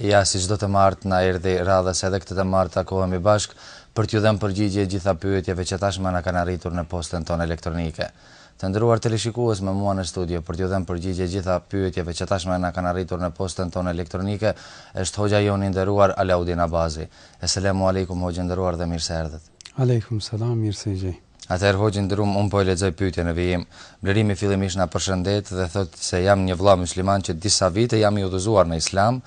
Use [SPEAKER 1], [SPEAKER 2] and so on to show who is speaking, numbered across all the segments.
[SPEAKER 1] Ja si çdo të martë na erdhi radha që edhe këtë të martë takohemi bashkë për t'ju dhënë përgjigje gjitha pyetjeve që tashmë na kanë arritur në postën tonë elektronike. Të nderuar teleshikues me mua në studio për t'ju dhënë përgjigje gjitha pyetjeve që tashmë na kanë arritur në postën tonë elektronike është hoxha jonë i nderuar Alaudin Abazi. Eselemu Alejkum hoxhë i nderuar dhe mirë se erdhët.
[SPEAKER 2] Alejkum Selam, mirë se ju gjej.
[SPEAKER 1] Atëherë hoxhë i nderuar unë po e lexoj pyetjen në vijim. Blerimi fillimisht na përshëndet dhe thotë se jam një vëlla mysliman që disa vite jam i udhëzuar në Islam,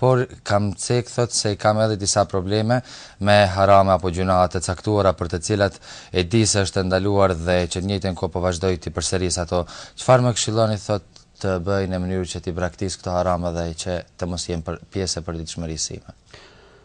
[SPEAKER 1] por kam cek thotë se i kam edhe disa probleme me harame apo gjunahe të caktuara për të cilat e di se është e ndaluar dhe që të njëjtën kohë po vazhdoj t'i përsëris ato. Çfarë më këshilloni thotë të bëj në mënyrë që t'i braktis këto harame dhe që të mos jenë pjesë e përditshmërisë
[SPEAKER 2] sime?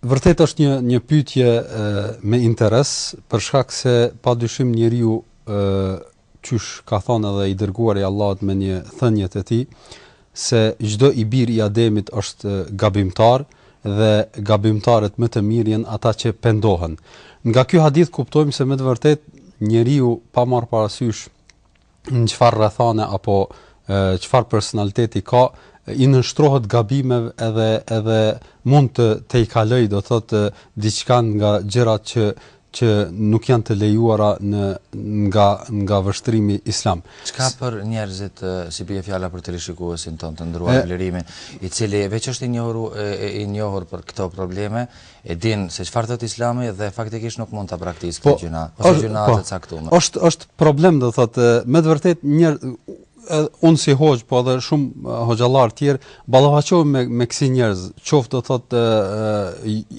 [SPEAKER 2] Vërtet është një një pyetje me interes, për shkak se padyshim njeriu ë qysh ka thënë edhe i dërguari i Allahut me një thënie të tij se çdo i bir i Ademit është gabimtar dhe gabimtarët më të mirë janë ata që pendohen. Nga ky hadith kuptojmë se me të vërtetë njeriu pa marrë parasysh në çfarë rrethane apo çfarë personaliteti ka, i nënshtrohet gabimeve edhe edhe mund të tejkalojë, do thotë diçka nga gjërat që që nuk janë të lejuara në nga nga vështrimi islam.
[SPEAKER 1] Çka për njerëzit si bie fjala për teleshikuesin tonë të nderuar Blerimin, i cili veç është i njohur i njohur për këto probleme, E din se çfarë thotë Islami dhe faktikisht nuk mund ta praktikojë këtë po, gjynah, ose është, gjynah po, të caktuar.
[SPEAKER 2] Është është problem do thotë me të vërtetë një unë si hoxhë, po edhe shumë hoxhallar të tjerë ballafaqohem me me kësi njerëz, qoftë do thotë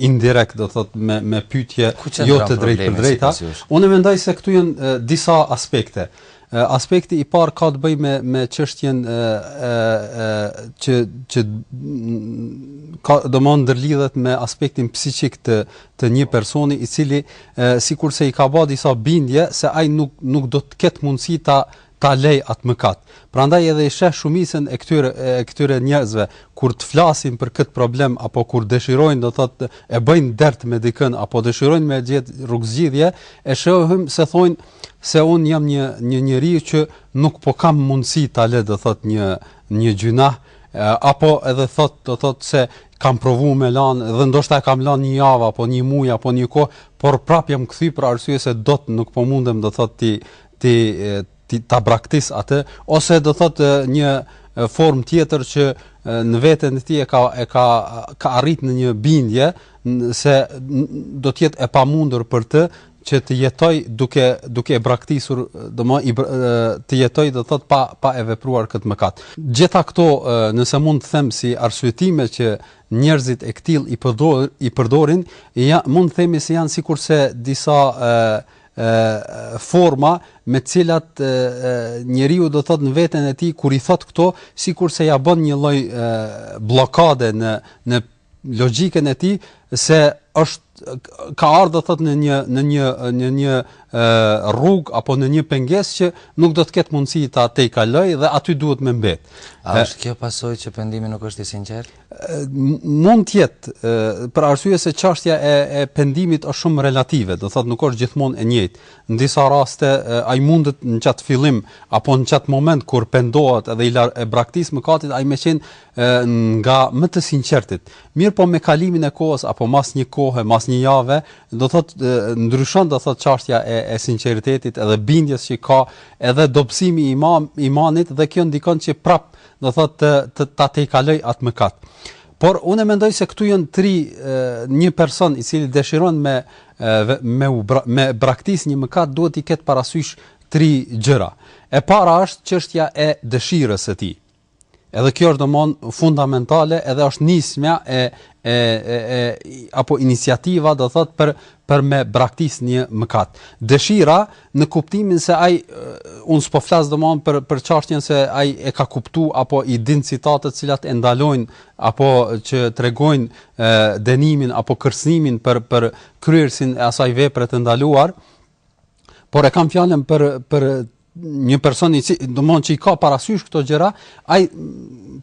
[SPEAKER 2] indirekt do thotë me me pyetje jo të drejtpërdrejta. Unë mendoj se këtu janë disa aspekte. Aspekti i parë ka të bëjë me me çështjen e e e që që ka domethënë ndërlidhet me aspektin psiqik të të një personi i cili sikurse i ka bë disa bindje se ai nuk nuk do të ketë mundësi ta ta lej atë mëkat. Prandaj edhe i sheh shumicën e këtyre e këtyre njerëzve kur të flasin për këtë problem apo kur dëshirojnë do thotë e bëjnë dert me dikën apo dëshirojnë me gjet rrugëzgjidhje e shohim se thonë se unë jam një një njeri që nuk po kam mundësi ta lë do thot një një gjynah apo edhe thot do thot se kam provu me lan dhe ndoshta e kam lan një javë apo një muaj apo një kohë, por prap jam kthy për arsye se dot nuk po mundem do thot ti ti ti ta braktis atë ose do thot një formë tjetër që në veten e tij e ka e ka ka arrit në një bindje se do të jetë e pamundur për të që të jetoj duke duke e braktisur, do më të jetoj do thot pa pa e vepruar këtë mëkat. Gjitha këto nëse mund të them si arsyetime që njerëzit e këtill i përdor i përdorin, ja mund të themi se janë sikurse disa ë ë forma me të cilat e, e, njeriu do thot në veten e tij kur i thot këto sikurse ia bën një lloj bllokade në në logjikën e tij se është ka ardhur do të thotë në një në një në një rrugë apo në një pengesë që nuk do të ketë mundësi ta tejkaloj dhe aty duhet me mbet.
[SPEAKER 1] A është kjo pasojë që pendimi nuk është i sinqertë?
[SPEAKER 2] Mund të jetë për arsye se çështja e e pendimit është shumë relative, do thotë nuk është gjithmonë e njëjtë. Në disa raste ai mundet në çat fillim apo në çat moment kur pendohet edhe i e braktis mëkatin ai me qen e nga më të sinqertit. Mirëpo me kalimin e kohës apo mas një kohe, mas një jave, do thot ndryshon do thot çështja e e sinqeritetit edhe bindjes që ka, edhe dobësimi i imam, imanit dhe kjo ndikon që prap do thot të të ta tejkaloj atë mëkat. Por unë mendoj se këtu janë tri një person i cili dëshiron me me u bra, me braktis një mëkat duhet t'i ketë parasysh tri gjëra. E para është çështja e dëshirës së tij. Edhe kjo është domon fundamentale edhe është nismja e e e, e apo iniciativa do thot për për me braktis një mëkat. Dëshira në kuptimin se ai un s'po flas domon për për çështjen se ai e ka kuptu apo i din citatet të cilat e ndalojnë apo që tregojnë dënimin apo kërcënimin për për kryerjen e asaj vepre të ndaluar, por e kam fjalën për për një person i cili domon që i ka parasysh këto gjëra, ai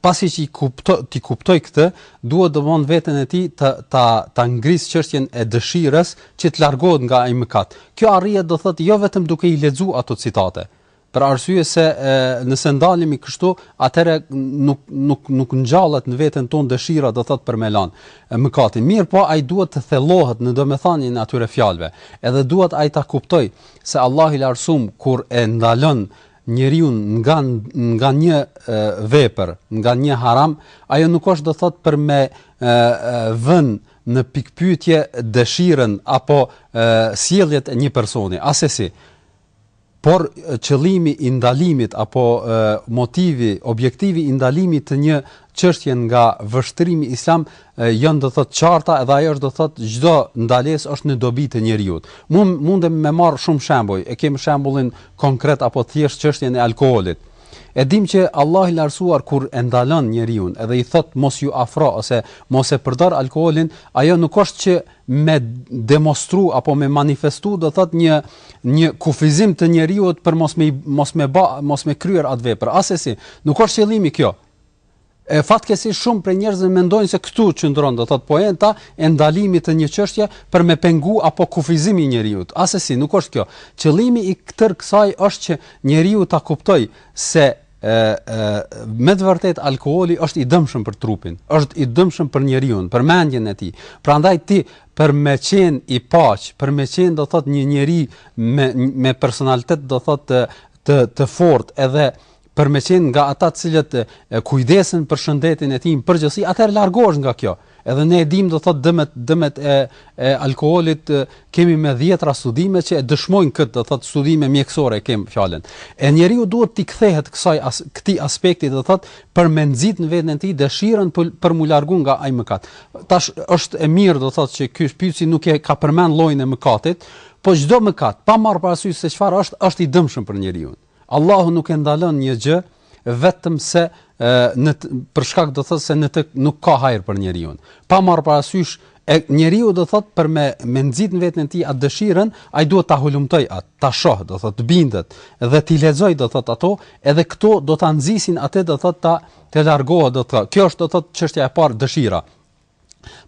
[SPEAKER 2] pasi që i kupto t'i kuptoj këtë, duhet domon veten e tij të ta ta ngris çështjen e dëshirës që të largohet nga ai mëkat. Kjo arrihet do thotë jo vetëm duke i lexuar ato citate, Për arsye se e, nëse ndalemi kështu, atëherë nuk nuk nuk ngjallet në veten tonë dëshira do thot për me lan mëkatin, mirëpo ai duhet të thellohet në domethënien e atyre fjalëve. Edhe duhet ai ta kuptoj se Allahu i Lartsum kur e ndalon njeriun nga nga një vepër, nga një haram, ajo nuk është do thot për me vën në pikpyetje dëshirën apo sjelljet e një personi. Asesi, Por qëllimi i ndalimit apo motivi, objektivi i ndalimit të një çështje nga vështrimi islam janë do thot qarta edhe ajo është do thot çdo ndalesë është në dobi të njeriut. Mund mundem me marr shumë shembuj, e kemi shembullin konkret apo thjesht çështjen e alkoolit. E dim që Allahu i lartsuar kur e ndalon njeriun edhe i thot mos iu afro ose mos e përdor alkoolin, ajo nuk është që me demonstru apo me manifestu do thot një një kufizim të njeriut për mos me mos me ba, mos me kryer atë vepër. Asesi, nuk është qëllimi kjo. E fatkeqsisht shumë prej njerëzve mendojnë se këtu qëndron do thot poenta e ndalimit të një çështje për me pengu apo kufizimi i njeriut. Asesi, nuk është kjo. Qëllimi i tërë kësaj është që njeriu ta kuptoj se E, e, me të vërtet alkooli është i dëmshëm për trupin, është i dëmshëm për njeriun, për mendjen e tij. Prandaj ti për me qenë i paq, për me qenë do thot një njeri me me personalitet do thot të të, të fortë edhe për me qenë nga ata të cilët kujdesen për shëndetin e tij në përgjithësi, atëherë largohesh nga kjo. Edhe ne e dimë do thotë dëmet dëmet e e alkoolit kemi me dhjetra studime që e dëshmojnë këtë do thotë studime mjekësore e kam fjalën. E njeriu duhet t'i kthehet kësaj as, këtij aspekti do thotë për me nxit në veten e tij dëshirën për, për mu largu nga ai mëkat. Tash është e mirë do thotë që ky pytsi nuk e ka përmend llojin e mëkatit, po çdo mëkat pa marr parasysh se çfarë është, është i dëmshëm për njeriun. Allahu nuk e ndalon një gjë vetëm se në për shkak do thotë se në të nuk ka hajër për njeriun. Pa marr parasysh e njeriu do thotë për me me nxit në veten e tij atë dëshirën, ai duhet ta hulumtoj atë, ta shoh, do thotë të bindet dhe t'i lexoj do thotë ato, edhe këto do ta nxisin atë do thotë ta të largohet do thotë. Kjo është do thotë çështja e parë dëshira.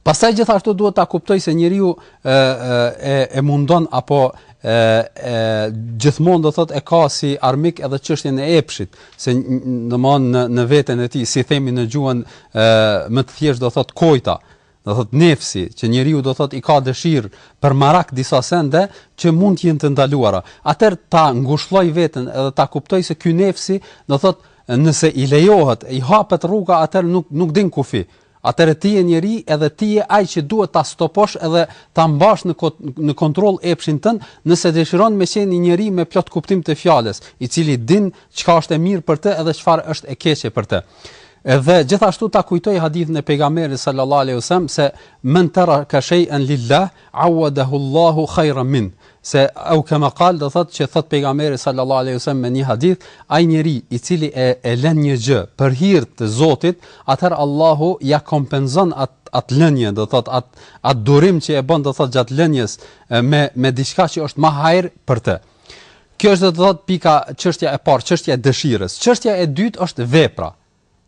[SPEAKER 2] Pastaj gjithashtu duhet ta kuptoj se njeriu e e e mundon apo e e gjithmonë do thotë e ka si armik edhe çështjen e epshit, se domthon në në veten e tij, si themi në gjuhën e më të thjesht do thotë kojta, do thotë nefsi, që njeriu do thotë i ka dëshirë apo marak disa sende që mund të jenë të ndaluara. Atëherë ta ngushlloj veten edhe ta kuptoj se ky nefsi do thotë nëse i lejohet, i hapet rruga, atëherë nuk nuk din kufi Atëherë ti je njeri edhe ti je ai që duhet ta stoposh edhe ta mbash në në kontroll epshin tënd nëse dëshiron me qenë një njeri me plot kuptim të fjalës, i cili din çka është e mirë për të edhe çfarë është e keqe për të. Edhe gjithashtu ta kujtoj hadithin e pejgamberit sallallahu alaihi wasallam se men taraka shay'an lillah awadahu Allahu khayran min. se au kema kal, do thot që thot pejgamberi sallallahu alaihi wasallam në një hadith ai njeri i cili e e lën një gjë për hir të Zotit atëherë Allahu ja kompenzon at at lënje do thot at at durim që e bën do thot gjatë lënjes me me diçka që është më hajër për të kjo është do thot pika çështja e parë çështja e dëshirës çështja e dytë është vepra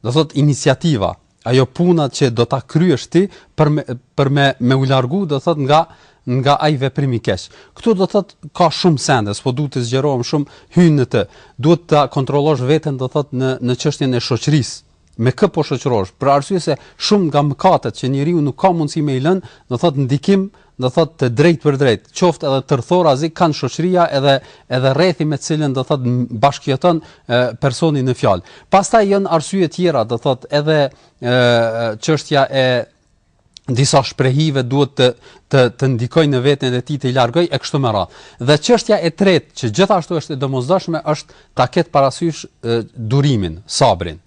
[SPEAKER 2] Do thotë iniciativa, ajo puna që do ta kryesh ti për me, për me me u largu do thotë nga nga ai veprim i keq. Këtu do thotë ka shumë sende, s'po duhet të zgjerohem shumë hyjmë në të. Duhet ta kontrollosh veten do thotë në në çështjen e shoqërisë. Me kë po shoqërohesh? Për arsye se shumë nga mëkatet që njeriu nuk ka mundësi me i lënë, do thotë ndikim do thotë të drejtpërdrejt, qoftë edhe tërthorazi kanë shoqëria edhe edhe rrethi me të cilën do thotë bashkëjeton personi në fjalë. Pastaj janë arsye të tjera, do thotë edhe ë çështja e disa shprehive duhet të të të ndikojë në veten e tij t'i largojë e kështu me radhë. Dhe çështja e tretë që gjithashtu është e domosdoshme është ta ketë parasysh e, durimin, sabrin.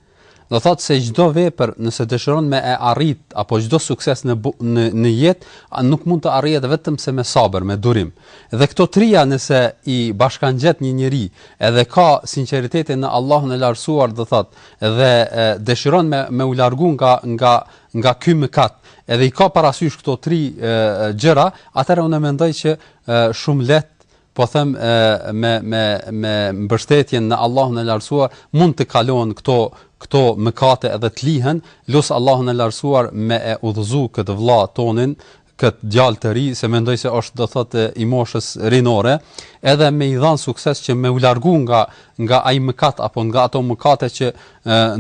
[SPEAKER 2] Do thotë se çdo vepër nëse dëshiron me e arrit apo çdo sukses në në në jetë nuk mund të arrihet vetëm se me sabër, me durim. Dhe këto trija nëse i bashkangjet një njeri, edhe ka sinqeritetin në Allahun e Lartësuar, do thotë, dhe e, dëshiron me me u largu nga nga nga ky mëkat, edhe i ka parasysh këto tri e, gjëra, atëherë unë mendoj që e, shumë lehtë po them me me me mbështetjen në Allahun e Lartësuar mund të kalohen këto këto mëkate edhe të lihen, lus Allahun e Lartësuar me e udhëzu këtë vëlla tonin, këtë djalë të ri, se mendoj se është do thotë i moshës rinore, edhe me i dhanë sukses që me u largu nga nga ai mëkat apo nga ato mëkate që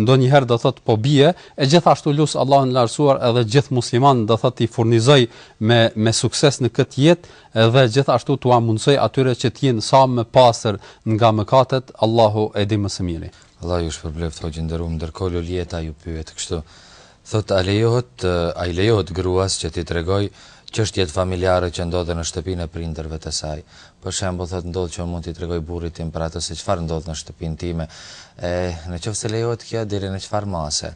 [SPEAKER 2] ndonjëherë do thotë po bie, e gjithashtu lus Allahun e Lartësuar edhe gjithë muslimanët do thotë t'i furnizojë me me sukses në këtë jetë Dhe gjithashtu t'ua mundësojë atyre që të jenë sa më të pastër nga mëkatet, Allahu e di më së miri.
[SPEAKER 1] Allah ju shpërbleftë hoxhë i nderuam ndërkohë Lolieta ju pyet kështu thotë a lejohet a i lejohet gruas që t'i tregojë çështjet familjare që ndodhen në shtëpinë e prindërve të saj për shembull thotë ndodh që unë mund t'i tregoj burrit tim për atë se çfarë ndodh në shtëpinë time e në qoftë se lejohet kjo deri në çfarë mase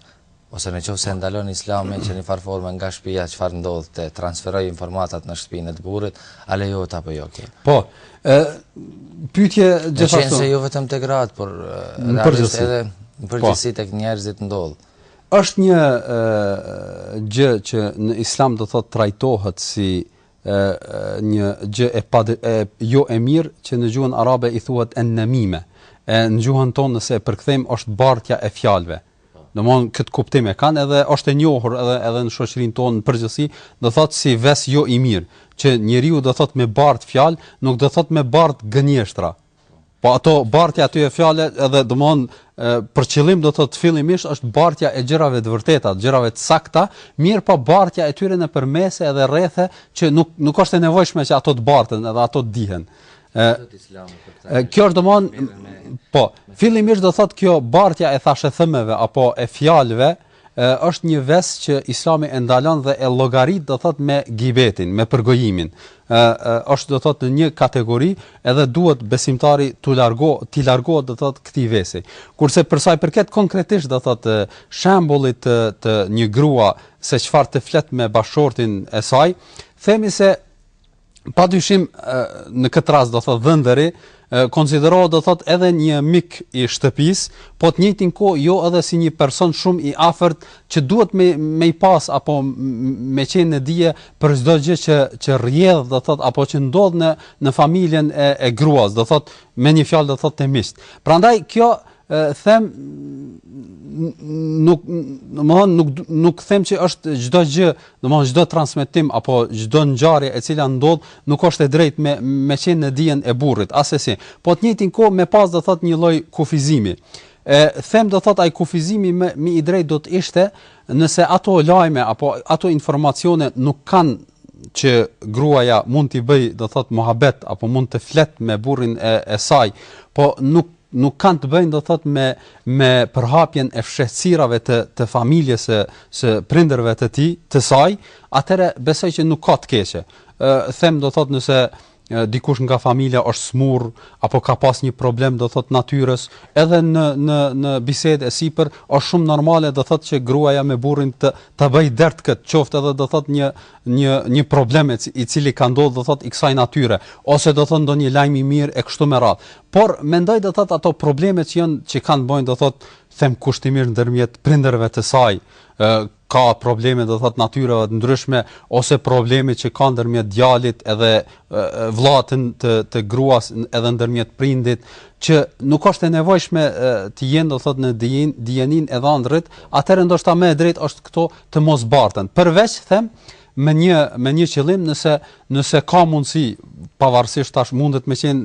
[SPEAKER 1] Ose në qoftë se e ndalon Islami që në një farë forme nga shpia çfarë ndodh t'i transferojë informatat në shtëpinë e të burrit, a lejohet apo jo kjo?
[SPEAKER 2] Po, ë pyetje gjithashtu.
[SPEAKER 1] Duke qenë se jo vetëm te gratë, por realisht edhe në përgjithësi po. tek njerëzit ndodh.
[SPEAKER 2] Është një ë gjë që në Islam do thotë trajtohet si ë një gjë e pa e jo e mirë që në gjuhën arabe i thuhet en-nemime. E në gjuhën tonë nëse e përkthejmë është bartja e fjalëve, Domthon këtë kuptim e kanë edhe është e njohur edhe edhe në shoqërinë tonë në përgjithësi, do thotë si ves jo i mirë, që njeriu do thotë me bart fjalë, nuk do thotë me bart gënjeshtra. Po ato bartja e atyre fjalëve edhe domthon për qëllim do thotë fillimisht është bartja e gjërave të vërteta, gjërave të sakta, mirëpo bartja e tyre nëpër mese edhe rrethe që nuk nuk është e nevojshme që ato të barten edhe ato të dihen. Ë kjo është domethënë po, fillimisht do thotë kjo bartja e thashethemeve apo e fjalëve është një ves që Islami e ndalon dhe e llogarit do thot me gibetin, me përgojimin. ë është do thot në një kategori edhe duhet besimtari t'u largo, t'i largohet do thot këtij vesi. Kurse për sa i përket konkretisht do thot shembullit të, të një grua se çfarë të flet me bashkëshortin e saj, themi se Pa dyshim në këtë rast do thotë dhëndri konsiderohet do thotë edhe një mik i shtëpisë, po t'njëjtën kohë jo edhe si një person shumë i afërt që duhet me me i pas apo me qenë në dije për çdo gjë që që rrjedh do thotë apo që ndodh në në familjen e e gruas, do thotë me një fjalë do thotë te miqtë. Prandaj kjo them nuk domethënë nuk nuk them që është çdo gjë domethënë çdo transmetim apo çdo ngjarje e cila ndodh nuk është e drejtë me me qenë në dijen e burrit asesi po t'njëjtën kohë me pas do thot një lloj kufizimi e them do thot ai kufizimi më i drejtë do të ishte nëse ato lajme apo ato informacione nuk kanë që gruaja mund t'i bëj do thot muhabet apo mund të flet me burrin e, e saj po nuk nuk kanë të bëjnë do thotë me me përhapjen e fshehtësirave të të familjes së së prindërve të tij, të saj, atëherë besoj që nuk ka të keqe. Ë them do thotë nëse dikush nga familja është smurë apo ka pas një problem do thot natyrës edhe në në në bisedë e sipër është shumë normale do thot që gruaja me burrin të ta bëjë dert kët qoftë edhe do thot një një një problem i cili ka ndodhur do thot i kësaj natyre ose do thot ndonjë lajm i mirë e kështu me radhë Por, mendoj do thotë ato problemet që janë që kanë të bëjnë do thotë them kushtimisht ndërmjet prindërve të saj, ë ka probleme do thotë natyrave të ndryshme ose probleme që ka ndërmjet djalit edhe vëllait të të gruas edhe ndërmjet prindit që nuk është e nevojshme të jenë do thotë në dijin dijeninë e dhëndrit, atëherë ndoshta më e drejtë është këto të mos barten. Përveç them me një me një qëllim nëse nëse ka mundësi pavarësisht tash mundet me qen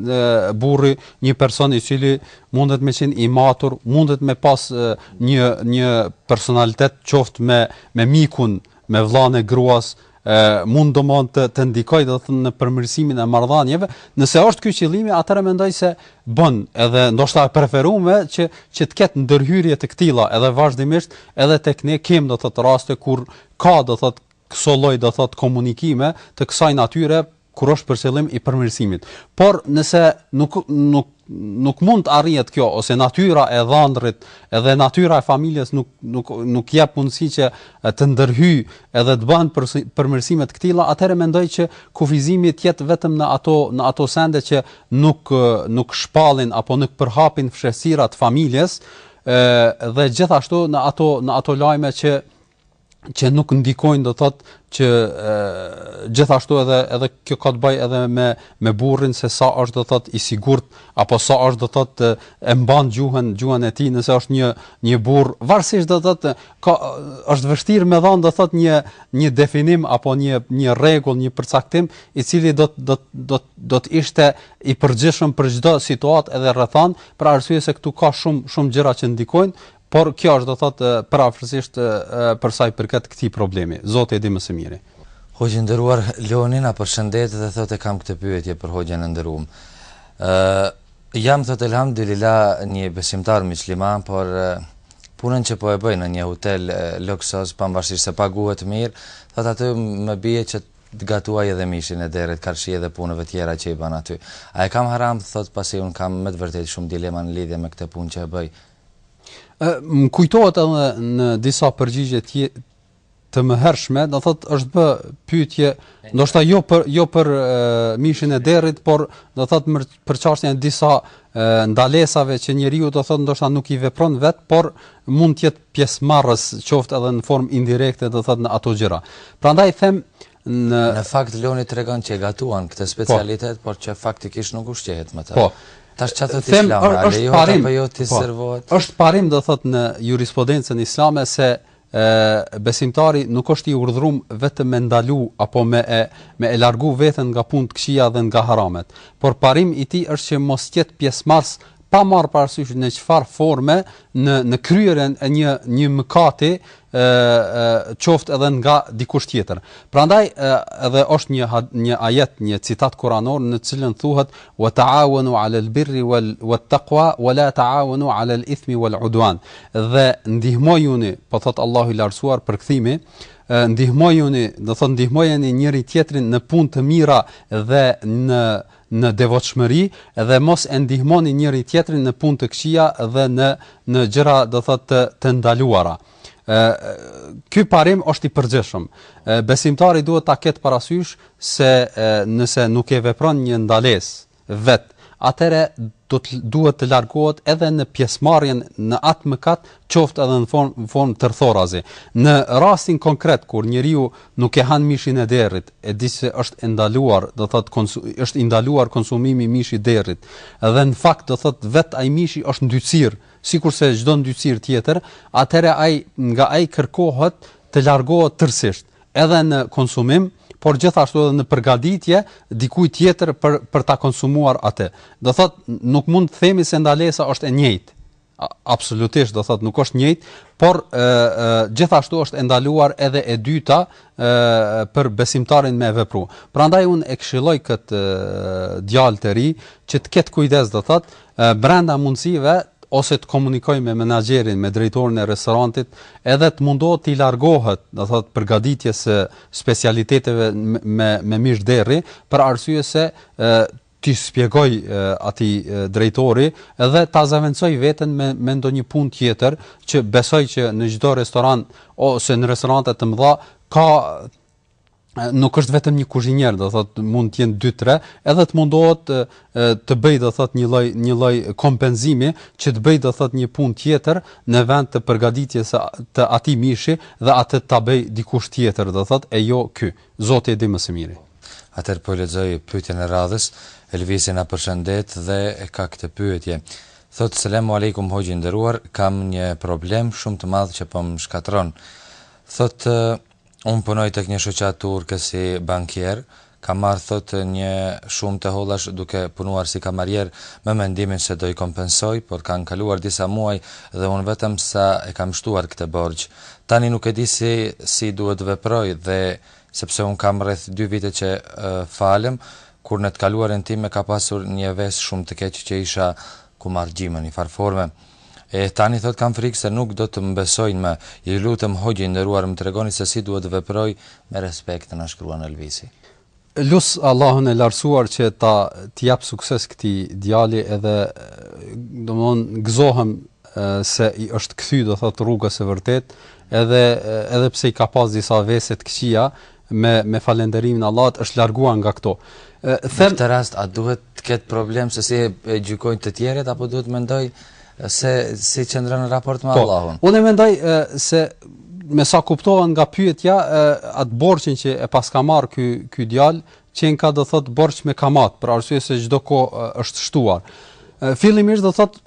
[SPEAKER 2] burri një person i cili mundet me qen i matur mundet me pas një një personalitet qoftë me me mikun me vllan e gruas e mund domethënë të të ndikojë do të thotë në përmirësimin e marrëdhënieve nëse është ky qëllimi atëherë mendoj se bën edhe ndoshta e preferuar që që të ketë ndërhyrje të këtilla edhe vazhdimisht edhe tek ne kemi do të thotë raste kur Ka, do thotë, këso lloj, do thotë, komunikime të kësaj natyre kur është për qëllim i përmirësimit. Por nëse nuk nuk nuk mund të arrihet kjo ose natyra e dhëndrrit edhe natyra e familjes nuk nuk nuk jep mundësi që të ndërhyjë edhe të bëhen përmirësime të këtilla, atëherë mendoj që kufizimi të jetë vetëm në ato në ato sende që nuk nuk shpallin apo nuk përhapin fshehësira të familjes, ë dhe gjithashtu në ato në ato lajme që që nuk ndikojnë do thot që e, gjithashtu edhe edhe kjo ka të bëjë edhe me me burrin se sa është do thot i sigurt apo sa është do thot e mban gjuhën gjuhën e tij nëse është një një burrë varësisht do thot ka është vështirë me dhënë do thot një një definim apo një një rregull një përcaktim i cili do do do do të ishte i përgjithshëm për çdo situatë edhe rrethanë për arsye se këtu ka shumë shumë gjëra që ndikojnë Por kjo është do thotë përafërsisht për sa i përket këtij problemi. Zoti e di më së miri.
[SPEAKER 1] Hoxhë i nderuar, Loni na përshëndet dhe thotë kam këtë pyetje për Hoxhën e nderuar. Ë jam thotë elhamdulillah një besimtar mysliman, por punën që po e bëj në një hotel luksoz, pavarësisht se paguhet mirë, thotë aty më bie që të gatuaj edhe mishin e derrit, karshi edhe punëve tjera që i bën aty. A e kam haram thotë pasi un kam me të vërtetë shumë dilema në lidhje me këtë punë që e bëj
[SPEAKER 2] Më kujtohet edhe në disa përgjigje të të mëhershme, do thot është bë pyetje, ndoshta jo për jo për e, mishin e derrit, por do thot për, për çështjen e disa e, ndalesave që njeriu do thot ndoshta nuk i vepron vet, por mund të jetë pjesëmarrës, qoftë edhe në formë indirekte, do thot në ato gjëra. Prandaj them
[SPEAKER 1] Në fakt Loni tregon që e gatuan këtë po. specialitet, por që faktikisht nuk ushqehet me të.
[SPEAKER 2] Po.
[SPEAKER 1] Tash çfarë thotë Islami? Është parim apo jo t'i po. servohet?
[SPEAKER 2] Është parim do thotë në jurisprudencën islame se ë besimtari nuk është i urdhëruar vetëm me ndalu apo me e me e largu veten nga punët e këqija dhe nga haramet, por parim i tij është që mos jetë pjesëmarrës pa marrë parasysh në çfarë forme në në kryerjen e një një mëkati ë qoftë edhe nga dikush tjetër. Prandaj edhe është një një ajet, një citat kuranor në të cilën thuhet wa ta'awanu 'alal birri wat taqwa wa la ta'awanu 'alal ithmi wal 'udwan. Dhe ndihmojuni, po thot Allahu i lartësuar përkthimi, ndihmojuni, do thot ndihmojeni njëri tjetrin në punë të mira dhe në në devotshmëri dhe mos e ndihmoni njëri tjetrin në punë të këqija dhe në në gjëra do të thotë të të ndaluara. Ë ky parim është i përgjithshëm. Besimtari duhet ta ketë parasysh se e, nëse nuk e vepron një ndalesë vet, atëherë do të duhet të largohet edhe në pjesëmarrjen në atë mëkat, qoftë edhe në formë tërthorazi. Në rastin konkret kur njeriu Nuk e han mishin e derrit, e di se është e ndaluar, do thotë konsu, është i ndaluar konsumimi i mishit derrit. Dhe në fakt do thotë vet ai mishi është ndytësirë, sikurse çdo ndytësirë tjetër, atëherë ai nga ai kërkohet të largohet tërësisht, edhe në konsumim, por gjithashtu edhe në përgatitje dikujt tjetër për për ta konsumuar atë. Do thotë nuk mund të themi se ndalesa është e njëjtë. Absolutisht, do thotë nuk është njëjtë, por ë gjithashtu është e ndaluar edhe e dyta ë për besimtarin me vepru. Prandaj un e këshilloj kët djalë të ri që të ketë kujdes, do thotë brenda mundësive ose të komunikojë me menaxherin, me drejtorin e restorantit, edhe të mundohet të largohet, do thotë përgaditjes së specialiteteve me me mish derri, për arsye se ë t'i shpjegoj atij drejtori dhe ta zavendsoj veten me me ndonjë punë tjetër që besoj që në çdo restoran ose në restorante të mëdha ka nuk është vetëm një kuzhinier, do thotë mund të jenë 2-3, edhe të mundohet të, të bëj do thotë një lloj një lloj kompenzimi që të bëj do thotë një punë tjetër në vend të përgatitjes të atij mishi dhe atë ta bëj dikush tjetër, do thotë e jo ky. Zoti e di më së miri.
[SPEAKER 1] Atëherë po e lexoj pyetjen e radhës, Elvisi na përshëndet dhe ka këtë pyetje. Thotë Selamu Alejkum Hoxhë i nderuar, kam një problem shumë të madh që po më shkatërron. Thotë unë punoj tek një shoqatë turke si bankier, kam marrë thotë një shumë të hollash duke punuar si kamarier me mendimin se do i kompensoj, por kanë kaluar disa muaj dhe unë vetëm sa e kam shtuar këtë borxh. Tani nuk e di si si duhet të veproj dhe Sepse unë kam rreth dy vite që falem, kur në të kaluarën time ka pasur një ves shumë të keq që isha kumarxhi në një farë forme. E tani thotë kam frikë se nuk do të më besojnë më. Ju lutem hoxhë i nderuar më tregoni se si duhet të veproj me respekt na shkruan Elvisi.
[SPEAKER 2] Lus Allahun e lartësuar që ta t'i japë sukses këtij djali edhe domthon gëzohem se i është kthy do thot rrugës së vërtetë edhe edhe pse i ka pas disa vese të këqija me me falënderim Allahut është larguar nga këto.
[SPEAKER 1] Ë them në këtë rast a duhet të ketë problem se si e gjykojnë të tjerët apo duhet të mendoj se si qëndron në raport me po, Allahun.
[SPEAKER 2] Unë mendoj e, se me sa kuptova nga pyetja e, atë borxhin që e paska marr ky ky djalë qenka do thot borxh me kamat, për arsye se çdo kohë është shtuar. Fillimisht do thot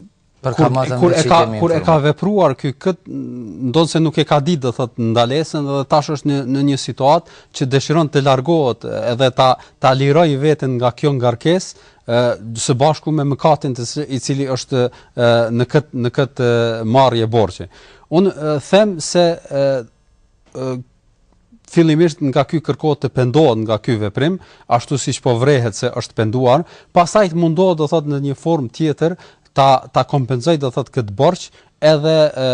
[SPEAKER 1] Për kamatën
[SPEAKER 2] kur e ka kur e ka vepruar ky kët ndonëse nuk e ka ditë do thot ndalesën dhe tash është në në një situatë që dëshiron të largohet edhe ta ta liroj veten nga kjo ngarkesë ë së bashku me mëkatin të së, i cili është e, në kët në kët marrje borxhi. Un e, them se e, e, fillimisht nga ky kërkohet të pendohet nga ky veprim, ashtu siç po vrehet se është penduar, pastaj të mundohet do thotë në një formë tjetër ta ta kompenzoj do thotë këtë borxh edhe e,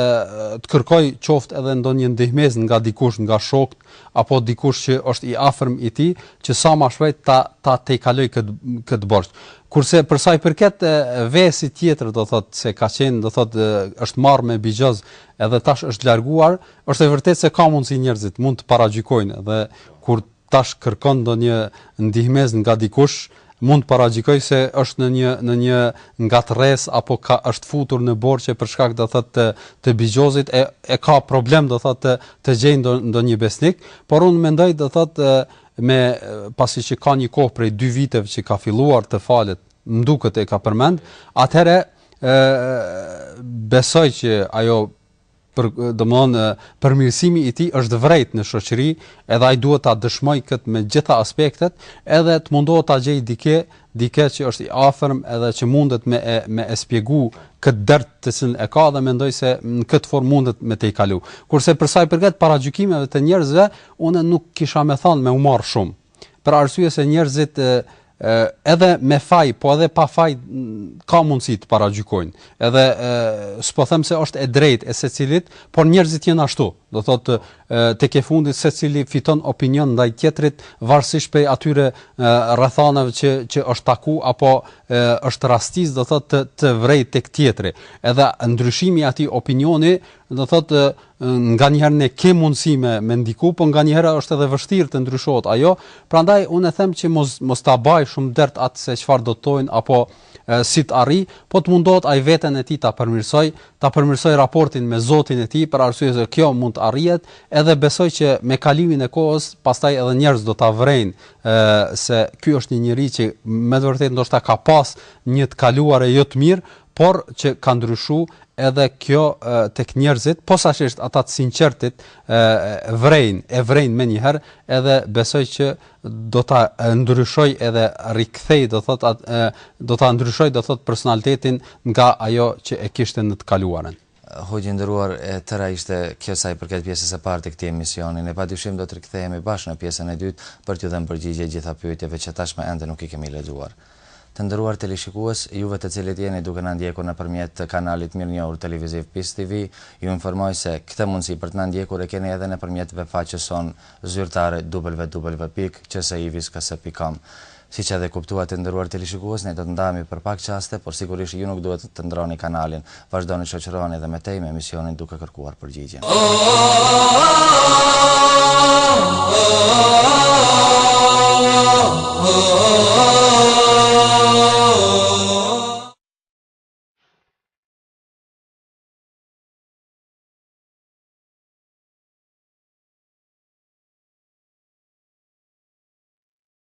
[SPEAKER 2] të kërkoj qoftë edhe ndonjë ndihmesë nga dikush nga shokët apo dikush që është i afërm i tij që sa më shpejt ta ta tejkaloj këtë këtë borxh. Kurse për sa i përket vesit tjetër do thotë se ka qenë do thotë është marrë me bixhoz edhe tash është larguar, Është e vërtetë se ka mundësi njerëzit mund të paragjykojnë dhe kur tash kërkon ndonjë ndihmesë nga dikush, mund të paragjykojë se është në një në një ngatërresë apo ka është futur në borxhe për shkak do thotë të të bixhozit e e ka problem do thotë të të gjejë ndo, ndonjë besnik, por unë mendoj do thotë meqë pasi që ka një kohë prej dy viteve që ka filluar të falet, më duket e ka përmend, atëherë ë besoj që ajo për domthon përmirësimi i tij është vërejt në shoqëri, edhe ai duhet ta dëshmojë kët me gjitha aspektet, edhe të mundohet ta gjej dikë, dikë që është i afërm edhe që mundet me e, me e spjegu kët dert të cilën e ka dhe mendoj se në kët formë mundet me e tejkalu. Kurse për sa i përket paragjykimeve të njerëzve, unë nuk kisha me thanë me u marr shumë. për arsye se njerëzit edhe me faj, po edhe pa faj ka mundësi të paragjykojnë. Edhe s'po them se është e drejtë e secilit, por njerëzit janë ashtu. Do thotë tek e fundit secili fiton opinion ndaj tjetrit varësisht prej atyre rrethanave që që është taku apo e, është rastis do thotë të, të vrej tek tjetri. Edhe ndryshimi i atij opinioni do thotë nganjëherë ne kem mundësi me me ndiku, po nganjëherë është edhe vështirë të ndryshohet ajo. Prandaj unë e them që mos mos ta baj shumë dert atë se çfarë do të thonë apo e, si të arri, po të mundohet ai veten e tij ta përmirësoj, ta përmirësoj raportin me Zotin e tij për arsye se kjo mund të arrihet, edhe besoj që me kalimin e kohës pastaj edhe njerëz do ta vrejnë e, se ky është një njeri që me të vërtetë ndoshta ka pas një të kaluar jo të mirë, por që ka ndryshu edhe kjo tek njerëzit, posaçërisht ata të sinqertit, vrejnë, e vrejnë menjëherë, edhe besoj që do ta ndryshoj edhe rikthej, do thot atë, do ta ndryshoj do thot personalitetin nga ajo që e kishte në të kaluarën.
[SPEAKER 1] Hoxhë i nderuar, e tëra ishte kjo sa i përket pjesës së parë të këtij emisioni. Ne padyshim do të rikthehemi bashkë në pjesën e dytë për t'ju dhënë përgjigje gjitha pyetjeve që tashmë ende nuk i kemi lexuar. Të nderuar teleshikues, juve të cilët jeni duke na ndjekur nëpërmjet kanalit të mirënjohur televiziv Peace TV, ju informoj se këtë mundësi për të na ndjekur e keni edhe nëpërmjet webfaqes sonë zyrtare www.peacetvks.com. Siç edhe kuptuat të nderuar teleshikues, ne do të ndahemi për pak çaste, por sigurisht ju nuk duhet të ndrroni kanalin. Vazhdoni shoqëroheni edhe me tej me emisionin Duke kërkuar përgjigjen.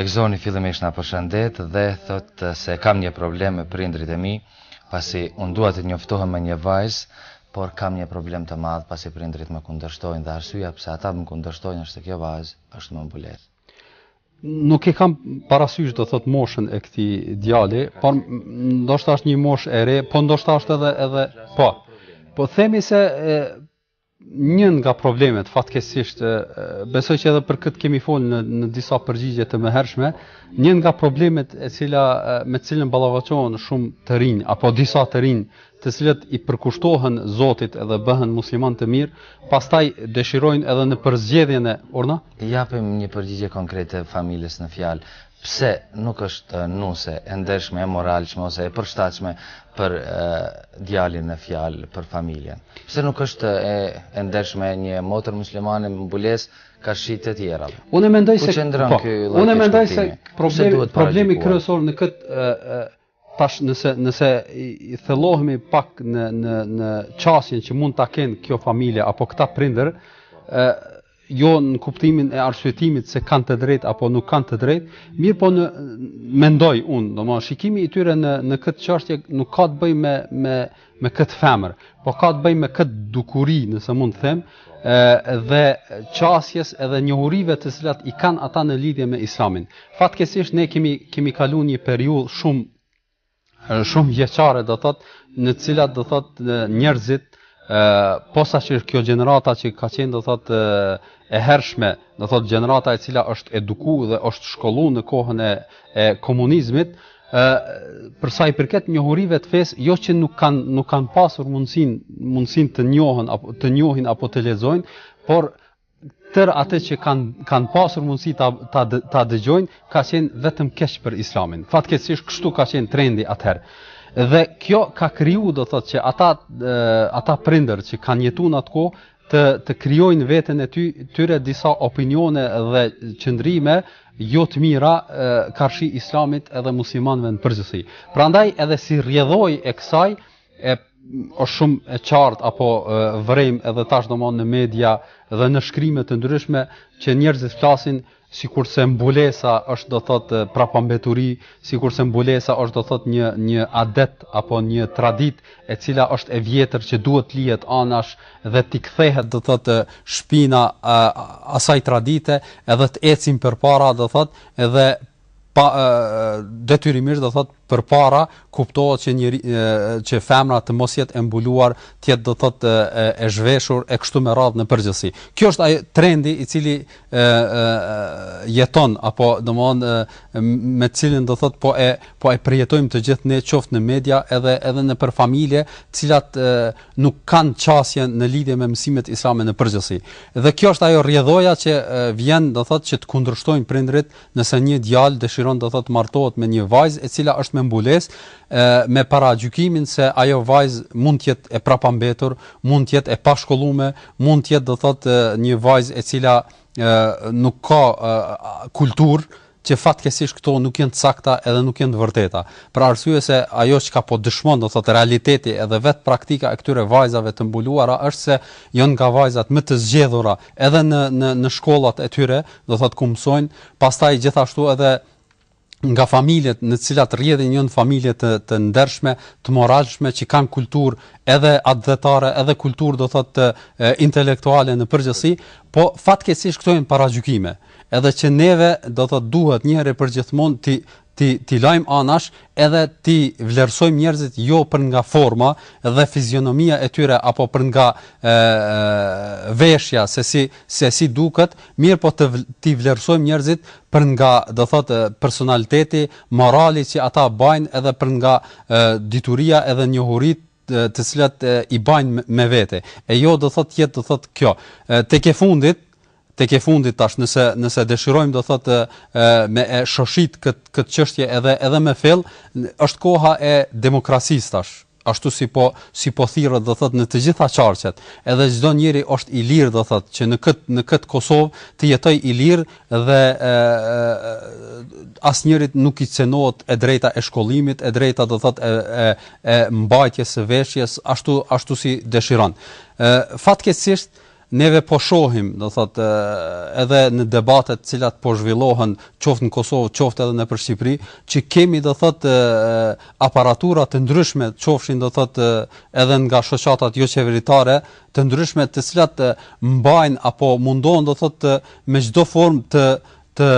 [SPEAKER 1] Egzoni fillimisht na përshëndet dhe thotë se kam një problem me prindërit e mi, pasi unë dua të njoftohem me një vajzë, por kam një problem të madh pasi prindërit më kundërshtojnë dhe arsyeja pse ata më kundërshtojnë është se kjo vajzë është me mbulesë.
[SPEAKER 2] Nuk e kam parasysh do thot moshën e këtij djali, por ndoshta është një moshë e re, po ndoshta është edhe edhe po. Po themi se e, Një nga problemet, fatkesisht, besoj që edhe për këtë kemi folë në, në disa përgjigje të mëhershme, një nga problemet e cila, me cilën ballafaqohen shumë të rinjë, apo disa të rinjë, të cilët i përkushtohen Zotit edhe bëhen musliman të mirë, pastaj dëshirojnë edhe në përzgjedhjen e urna.
[SPEAKER 1] I japim një përgjigje konkrete familjes në fjalë. Pse nuk është nuse e ndershme, e moralshme ose e përshtatshme për djalin në fjalë, për familjen? Pse nuk është e, e ndershme një motër muslimane me mbulesë karshi të tjera?
[SPEAKER 2] Unë mendoj se
[SPEAKER 1] po,
[SPEAKER 2] unë mendoj se problemi, problemi kryesor në këtë tash nëse nëse i thellohemi pak në në në qasjen që mund ta kenë kjo familje apo këta prindër ë jo në kuptimin e arsyetimit se kanë të drejtë apo nuk kanë të drejtë, mirëpo në mendoj unë, domthonë shikimi i tyre në në këtë çështje nuk ka të bëjë me me me këtë femër, po ka të bëjë me këtë dukuri, nëse mund të them, ë dhe qasjes edhe njohurive të cilat i kanë ata në lidhje me Islamin. Fatkeqësisht ne kemi kemi kalu një periudhë shumë shumë vjeçare do thot, në të cilat do thot njerëzit ë posaçe kjo gjenerata që ka qenë do thot e hershme, do thot gjenerata e cila është eduku dhe është shkollu në kohën e, e komunizmit, ë për sa i përket njohurive të fesë, jo që nuk kanë nuk kanë pasur mundësin mundësin të njohën apo të njohin apo të lexojnë, por tërë atë që kanë kanë pasur mundësi ta ta ta dëgjojnë, ka qenë vetëm keq për Islamin. Fatkeqësisht kështu ka qenë trendi atëherë. Dhe kjo ka kriju do thotë që ata ata prindër që kanë jetuar atë kohë të të krijojnë veten e ty tyre disa opinione dhe qëndrime jo të mira karshi islamit edhe muslimanëve në përgjithësi. Prandaj edhe si rrjedhojë e kësaj e është shumë e qartë apo vërejmë edhe tash domethënë në media dhe në shkrime të ndryshme që njerëzit flasin sikurse mbulesa është do thot prapambeturi, sikurse mbulesa është do thot një një adet apo një traditë e cila është e vjetër që duhet të lihet anash dhe t'i kthehet do thot shpina a, asaj tradite edhe të ecim përpara do thot edhe pa detyrimisht do thot përpara kuptohet që një që femra të mos jetë e mbuluar, të jetë do thot e, e zhveshur e kështu me radhë në përgjithësi. Kjo është ai trendi i cili e, e, jeton apo domthon me cilin do thot po e po e përjetojmë të gjithë ne qoftë në media edhe edhe nëpër familje, të cilat e, nuk kanë qasje në lidhje me mësimet islame në përgjithësi. Dhe kjo është ajo rrjedhoja që e, vjen do thot që të kundërshtojnë prindrit Nëse një djalë dëshiron do thotë të martohet me një vajzë e cila është me mbulesë, me paragjykimin se ajo vajzë mund të jetë e prapambetur, mund të jetë e pashkollume, mund të jetë do thotë një vajzë e cila nuk ka kulturë, që fatkeqësisht këto nuk janë të sakta edhe nuk janë të vërteta. Për arsye se ajo çka po dëshmon do thotë realiteti edhe vetë praktika e këtyre vajzave të mbuluara është se janë nga vajzat më të zgjedhura edhe në në në shkollat e tyre, do thotë ku mësojnë, pastaj gjithashtu edhe nga familjet në të cilat rrjedhin janë familje të të ndershme, të moralshme që kanë kulturë edhe atdhetare, edhe kulturë do thotë të e, intelektuale në përgjithësi, po fatkeqësisht këto janë paragjykime. Edhe që neve do thotë duhet njëherë e përgjithmonë t'i t'i t'i lajmë anash edhe t'i vlerësojmë njerëzit jo për nga forma dhe fizionomia e tyre apo për nga ë veshja se si se si duket, mirëpo të t'i vlerësojmë njerëzit për nga do thotë personaliteti, morali që ata bajnë edhe për nga ë dituria edhe njohuritë të cilat i bajnë me vete. E jo do thotë jetë do thotë kjo. Tek e fundit, tek e fundit tash nëse nëse dëshirojmë do thotë me e shoshit kët kët çështje deri me fill është koha e demokracisë tash ashtu si po si po thirret do thotë në të gjitha qarqet edhe çdo njeri është i lirë do thotë që në kët në kët Kosovë të jetojë i lirë dhe asnjërit nuk i cenohet e drejta e shkollimit, e drejta do thotë e e, e mbajtjes së veshjes ashtu ashtu si dëshiron. Ë fatkeqësisht neve po shohim, do thotë edhe në debatet të cilat po zhvillohen qoftë në Kosovë, qoftë edhe nëpër Shqipëri, që kemi do thotë aparatura të ndryshme, qofshin do thotë edhe nga shoqatat joqeveritare, të ndryshme të cilat mbajnë apo mundohen do thotë të me çdo formë të të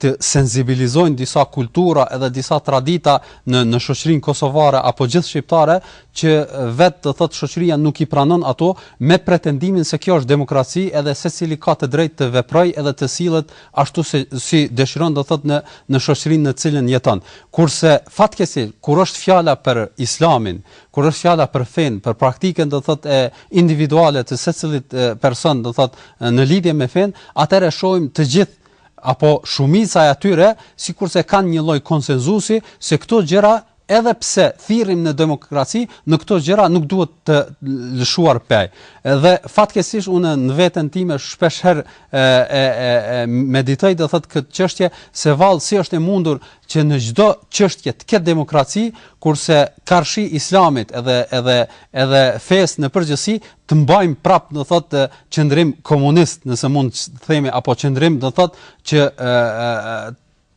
[SPEAKER 2] të sensibilizojnë disa kultura edhe disa tradita në në shoqërinë kosovare apo gjithë shqiptare që vetë do thotë shoqëria nuk i pranon ato me pretendimin se kjo është demokraci edhe secili ka të drejtë të veprojë edhe të sillet ashtu si si dëshiron do thotë në në shoqërinë në të cilën jeton kurse fatkeqësisht kur është fjala për islamin Kur është fjala për fenë, për praktikën do të thotë e individuale të secilit person, do të thotë në lidhje me fenë, atëherë shohim të gjithë apo shumica e atyre sikurse kanë një lloj konsenzusi se këto gjëra edhe pse thirrim në demokraci, në këto gjëra nuk duhet të lëshuar pe. Dhe fatkeqësisht unë në veten time shpesh herë e e e meditoj do thotë këtë çështje se vallë si është e mundur që në çdo çështje të ketë demokraci, kurse karshi islamit edhe edhe edhe fesë në përgjithësi të mbajmë prap do thotë qëndrim komunist, nëse mund të themi apo qëndrim do thotë që ë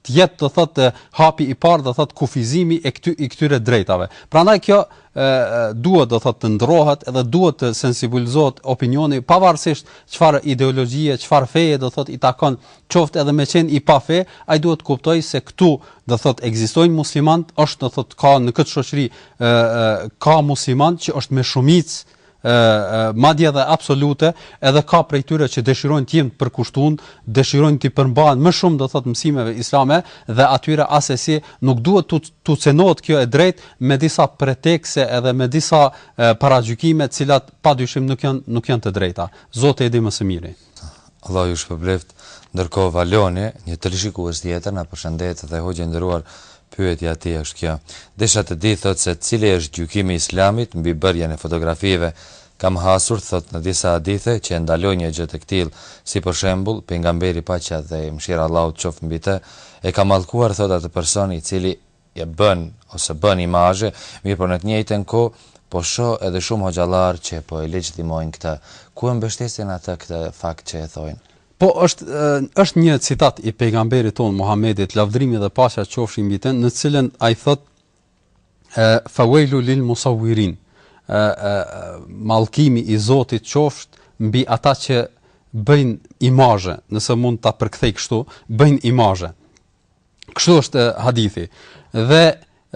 [SPEAKER 2] të jetë do thotë hapi i parë do thotë kufizimi e këty i këtyre drejtave. Prandaj kjo ë duhet do thotë të ndrrohet edhe duhet të sensibilizohet opinioni pavarësisht çfarë ideologjie, çfarë feje do thotë i takon qoftë edhe me qenë i pafe, ai duhet të kuptojë se këtu, do të thotë, ekzistojnë muslimanë, është do të thotë ka në këtë shoqëri ë ë ka muslimanë që është me shumicë ë ë madje edhe absolute, edhe ka prej tyre që dëshirojnë të jenë të përkushtuar, dëshirojnë t'i përmbahen më shumë do të thotë mësimeve islame dhe atyre asesi nuk duhet t'u t'u cenohet kjo e drejtë me disa pretekste edhe me disa paragjykime të cilat pa dyshim nuk janë nuk janë të drejta. Zoti e di më së miri.
[SPEAKER 1] Allahu ju shpërbleftë. Ndërkohë Valoni, një teleshikues tjetër na përshëndet dhe hoxhë i nderuar pyetja e tij është kjo. Desha të di thotë se cili është gjykimi i Islamit mbi bërjen e fotografive. Kam hasur thotë në disa hadithe që e ndalojnë një gjë të këtillë, si për shembull, pejgamberi paqja dhe mëshira e Allahut qoftë mbi të, e ka mallkuar thotë atë person i cili e bën ose bën imazhe, mirëpo në të njëjtën kohë po shoh edhe shumë hoxhallarë që po e legjitimojnë këtë. Ku e mbështesin ata këtë fakt që e thojnë?
[SPEAKER 2] Po është është një citat i pejgamberit tonë Muhamedit lavdrimi dhe paqja qofshin mbi të në të cilën ai thotë fawailu lil musawwirin mallkimi i Zotit qoftë mbi ata që bëjnë imazhe, nëse mund ta përkthej kështu, bëjnë imazhe. Kështu është hadithi. Dhe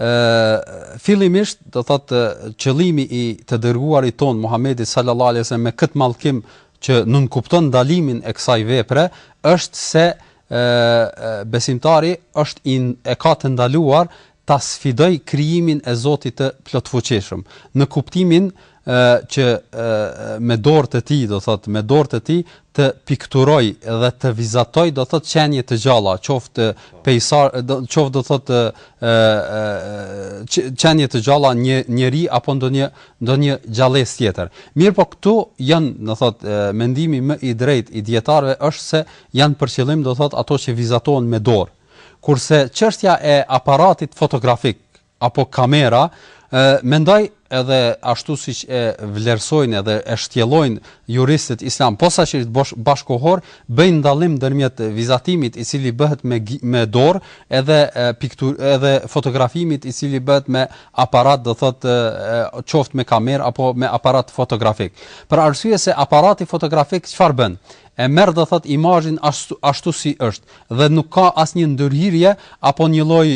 [SPEAKER 2] ë fillimisht do thotë qëllimi i të dërguarit tonë Muhamedit sallallahu alaihi wasallam me këtë mallkim që nënkupton ndalimin e kësaj vepre është se ë besimtari është i e ka të ndaluar ta sfidojë krijimin e Zotit të Plotfuqishëm, në kuptimin që me dorë të tij, do thotë, me dorë të tij të pikturojë dhe të vizatojë, do thotë, qenie të gjalla, qoftë peizazh, qoftë do thotë qenie të gjalla, një njeri apo ndonjë ndonjë gjallesë tjetër. Mirëpo këtu janë, do thotë, mendimi më i drejtë i dijetarëve është se janë për qëllim, do thotë, ato që vizatohen me dorë. Kurse çështja e aparatit fotografik apo kamera, ë mendoj edhe ashtu siç e vlerësojnë edhe e shtjellojnë juristët islamë posaçërisht bashkëkohorë bëjnë dallim ndërmjet vizatimit i cili bëhet me me dorë edhe pikturë edhe fotografimit i cili bëhet me aparat do thotë qoftë me kamerë apo me aparat fotografik për arsye se aparati fotografik çfarë bën e merr do thotë imazhin ashtu, ashtu si është dhe nuk ka asnjë ndërhyrje apo një lloj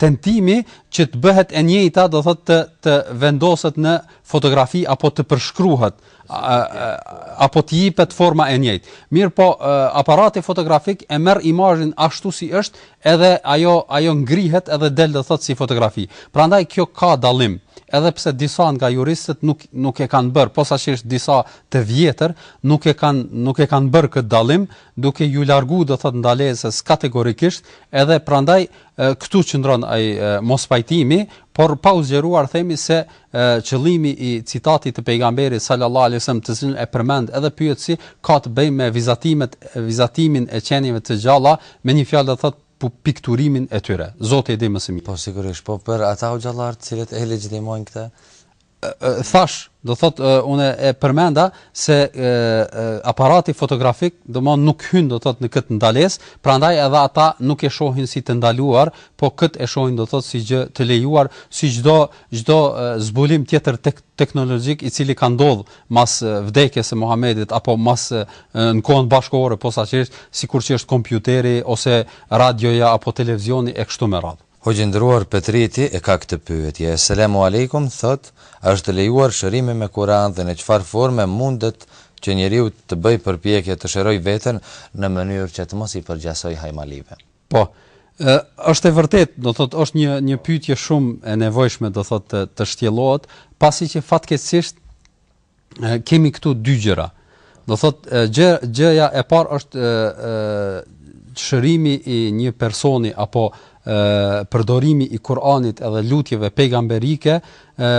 [SPEAKER 2] tentimi që të bëhet e njëjta, do thotë të të vendoset në fotografi apo të përshkruhet apo të jepet forma e njëjtë. Mirëpo, aparati fotografik e merr imazhin ashtu si është, edhe ajo ajo ngrihet edhe del do thotë si fotografi. Prandaj kjo ka dallim edhe pse disa nga juristët nuk nuk e kanë bërë, posaçërisht disa të vjetër nuk e kanë nuk e kanë bërë këtë dallim duke iu largu do thotë ndalesës kategorikisht edhe prandaj këtu qëndron ai mospajtimi por pa u zgjeruar themi se qëllimi i citatit të pejgamberit sallallahu alajhi wasallam të cilin e përmend edhe pyetësi ka të bëjë me vizatimet vizatimin e qenieve të gjalla me një fjalë do thotë apo pikturimin e tyre zoti e di më së miri
[SPEAKER 1] po sigurisht po për ata hoxhallarë të cilët e legjitimojnë këtë
[SPEAKER 2] thash, do thot unë e përmenda se e, aparati fotografik do më nuk hyn do thot në këtë ndalesë, prandaj edhe ata nuk e shohin si të ndaluar, po këtë e shohin do thot si gjë të lejuar, si ç çdo zbulim tjetër tek teknologjik i cili ka ndodh mas vdekjes së Muhamedit apo mas në kohën bashkëkohore posaçërisht sikur që është kompjuteri ose radioja apo televizioni e kështu me radhë.
[SPEAKER 1] Hoxhë i nderuar Petriti e ka këtë pyetje. Eselamu Alejkum thotë, a është e lejuar shërimi me Kuran dhe në çfarë forme mundet që njeriu të bëjë përpjekje të shërojë veten në mënyrë që të mos i përgjasojë hajmalive.
[SPEAKER 2] Po. Ë, është e vërtetë, do thotë është një një pyetje shumë e nevojshme do thotë të të shtjellohet, pasi që fatkeqësisht kemi këtu dy gjëra. Do thot gjë gjëja e parë është ë shërimi i një personi apo ë përdorimi i Kur'anit edhe lutjeve pejgamberike ë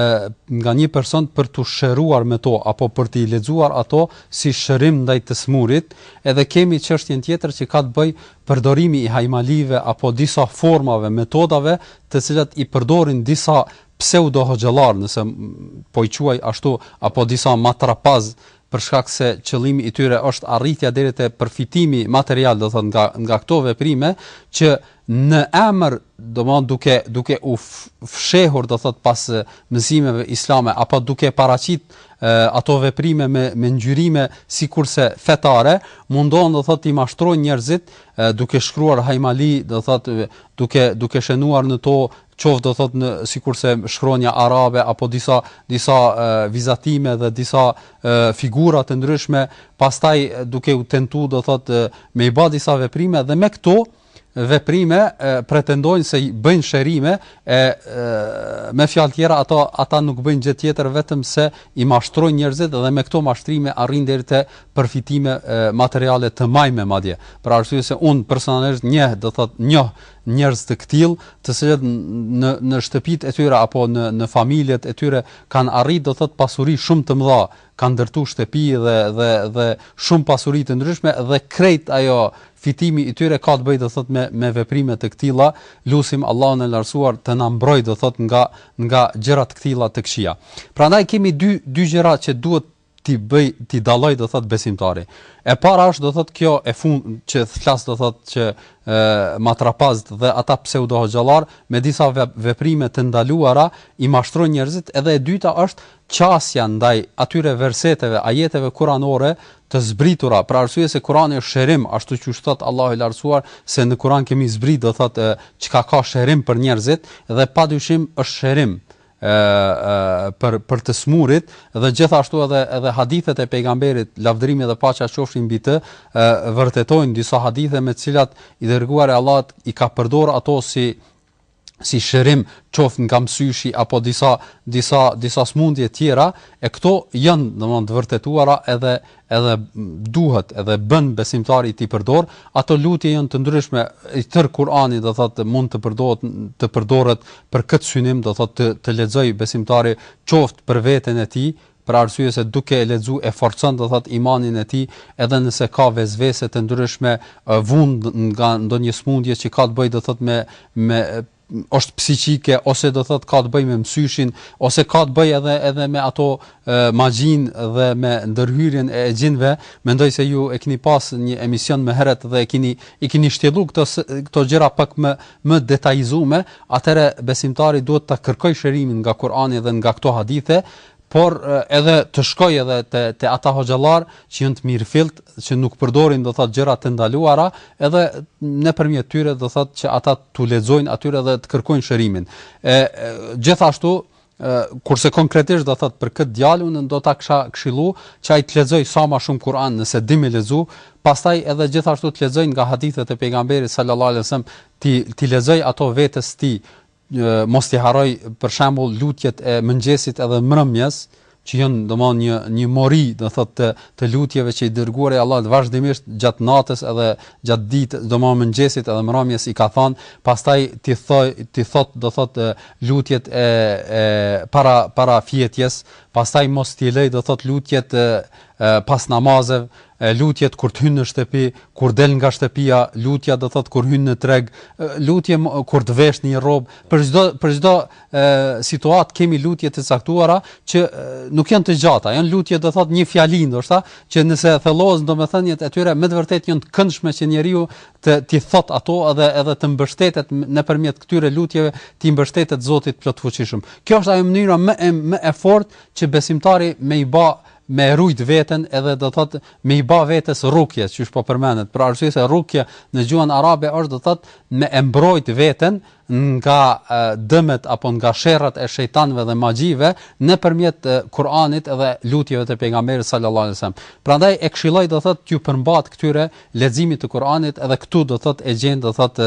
[SPEAKER 2] nga një person për t'u shëruar me to apo për t'i lexuar ato si shërim ndaj të smurit, edhe kemi çështjen tjetër që ka të bëj përdorimi i hajmalive apo disa formave, metodave, të cilat i përdorin disa pseudo hoxhallarë, nëse po i quaj ashtu apo disa matrapazë për shkak se qëllimi i tyre është arritja deri te përfitimi material do thot nga nga këto veprime që në emër domthon duke duke u fshehur do thot pas mësimeve islame apo duke paraqit ato veprime me me ngjyrime sikurse fetare mundohen do thot t'i mashtrojnë njerëzit duke shkruar hajmali do thot duke duke shënuar në to qoftë do thot në sikurse shkronja arabe apo disa disa e, vizatime dhe disa e, figura të ndryshme, pastaj duke u tentu do thot e, me i bë disa veprime dhe me këto veprime e, pretendojnë se bëjnë shërime e, e me fjalë të tjera ato ata nuk bëjnë gjë tjetër vetëm se i mashtrojnë njerëzit dhe me këto mashtrime arrin deri te përfitime e, materiale të majme madje, për arsye se un personalisht njoh do thot një njerëz të këtillë, të cilët në në shtëpitë e tyre apo në në familjet e tyre kanë arrit do thot pasuri shumë të mëdha, kanë ndërtu shtëpi dhe dhe dhe shumë pasuri të ndryshme dhe krejt ajo fitimi i tyre ka të bëjë do thot me me veprime të këtilla, lusim Allahun e Lartësuar të na mbrojë do thot nga nga gjëra të këtilla të këqija. Prandaj kemi dy dy gjëra që duhet t'i bëj t'i dalloj do thot besimtari. E para është do thot kjo e fund që flas do thot që e, matrapazët dhe ata pseudo hoxhallar me disa veprime të ndaluara i mashtrojnë njerëzit edhe e dyta është qasja ndaj atyre verseteve, ajeteve kuranore të zbritura, për arsye se Kurani është shërim, ashtu qysh thot Allahu i Lartësuar se në Kur'an kemi zbrit do thot çka ka shërim për njerëzit dhe padyshim është shërim për të smurit dhe gjithashtu edhe edhe hadithet e pejgamberit lavdërimi dhe paqja qofshin mbi të vërtetojnë disa hadithe me të cilat i dërguari i Allahut i ka përdor ato si si shërim qoftë nga mësyshi apo disa disa disa smundje tjera e këto janë domthonë të vërtetuara edhe edhe duhet edhe bën besimtari t'i përdor, ato lutje janë të ndryshme, i tër Kur'ani do thotë mund të përdohet të përdoret për këtë synim, do thotë të, të lexoj besimtari qoftë për veten e tij, për arsye se duke e lexu e forcon do thot imanin e tij edhe nëse ka vesvese të ndryshme vun nga ndonjë smundje që ka të bëjë do thot me me është psiqike ose do thotë ka të bëjë me mësyshin ose ka të bëjë edhe edhe me ato magjin dhe me ndërhyrjen e xhinve, mendoj se ju e keni pas një emision më herët dhe e keni i keni shtjellu këto këto gjëra pak më më detajzuar, atëherë besimtari duhet ta kërkojë shërimin nga Kurani dhe nga këto hadithe por edhe të shkojë edhe te te ata hoxhallar që janë të mirëfillt, që nuk përdorin do thotë gjëra të ndaluara, edhe nëpërmjet tyre do thotë që ata t'u lexojnë atyre dhe të kërkojnë shërimin. E, e gjithashtu kurse konkretisht do thot për këtë djalë unë do ta kisha këshillu që ai të lexoj sa më shumë Kur'an nëse di me lexu, pastaj edhe gjithashtu të lexoj nga hadithet e pejgamberit sallallahu alajhi wasallam t'i t'i lexoj ato vetes s'tij mos t'i harroj për shembull lutjet e mëngjesit edhe mbrëmjes që janë domthon një një mori do thotë të, të lutjeve që i dërguari i Allahut vazhdimisht gjatë natës edhe gjatë ditës domthon mëngjesit edhe mbrëmjes i ka thënë pastaj t'i thoj t'i thot do thotë lutjet e, e para para fjetjes pastaj mos t'i lej do thotë lutjet e, e, pas namazeve e lutjet kur të hyn në shtëpi, kur del nga shtëpia, lutja do thotë kur hyn në treg, lutje kur të vesh një rrobë, për çdo për çdo situatë kemi lutje të caktuara që nuk janë të gjata, janë lutje do thotë një fjali ndoshta që nëse e thellon domethëniet e tyre me të vërtetë janë të këndshme që njeriu të t'i thot ato edhe edhe të mbështetet nëpërmjet këtyre lutjeve t'i mbështetet Zotit t'plotfuqishëm. Kjo është ajo mënyra më më e fortë që besimtari me i bë me e rujt veten edhe do thot me i ba vetes rukje qysh po përmendet për arsye se rukje në gjuhën arabe është do thot me e mbrojt veten nga dëmet apo nga sherrat e shejtanëve dhe magjive nëpërmjet Kur'anit dhe lutjeve të pejgamberit sallallahu alajhi wasallam. Prandaj e këshilloj do thot t'iu përmbahet këtyre leximit të Kur'anit edhe këtu do thot e gjen do thot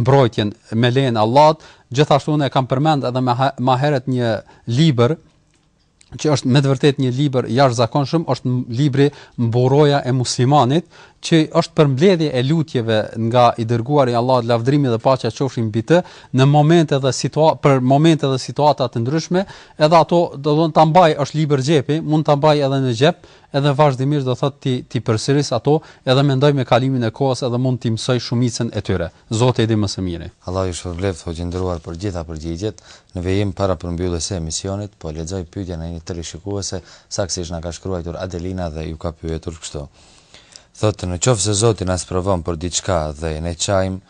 [SPEAKER 2] mbrojtjen me lejen e Allahut. Gjithashtu unë e kam përmend edhe më herët një libër që është me të vërtetë një libër i jashtëzakonshëm, është libri Mburoja e muslimanit, që është përmbledhje e lutjeve nga i dërguari i Allahut lavdrimi dhe paqja qofshin mbi të në momente dhe situata për momente dhe situata të ndryshme, edhe ato do thotë ta mbaj është libër xhepi, mund ta mbaj edhe në xhep, Edhe vazhdimisht do thotë t'i t'i përsëris ato edhe mendoj me kalimin e kohës edhe mund t'i mësoj shumicën e tyre. Zoti e di më së miri.
[SPEAKER 1] Allahu ju shpërbleftë hoxhë i nderuar për gjitha përgjigjet. Në vijim para përmbylljes së emisionit, po lexoj pyetjen e një teleshikuese, saktësisht na ka shkruajtur Adelina dhe ju ka pyetur kështu. Thotë, në qoftë se Zoti na sprovon për diçka dhe ne qajmë,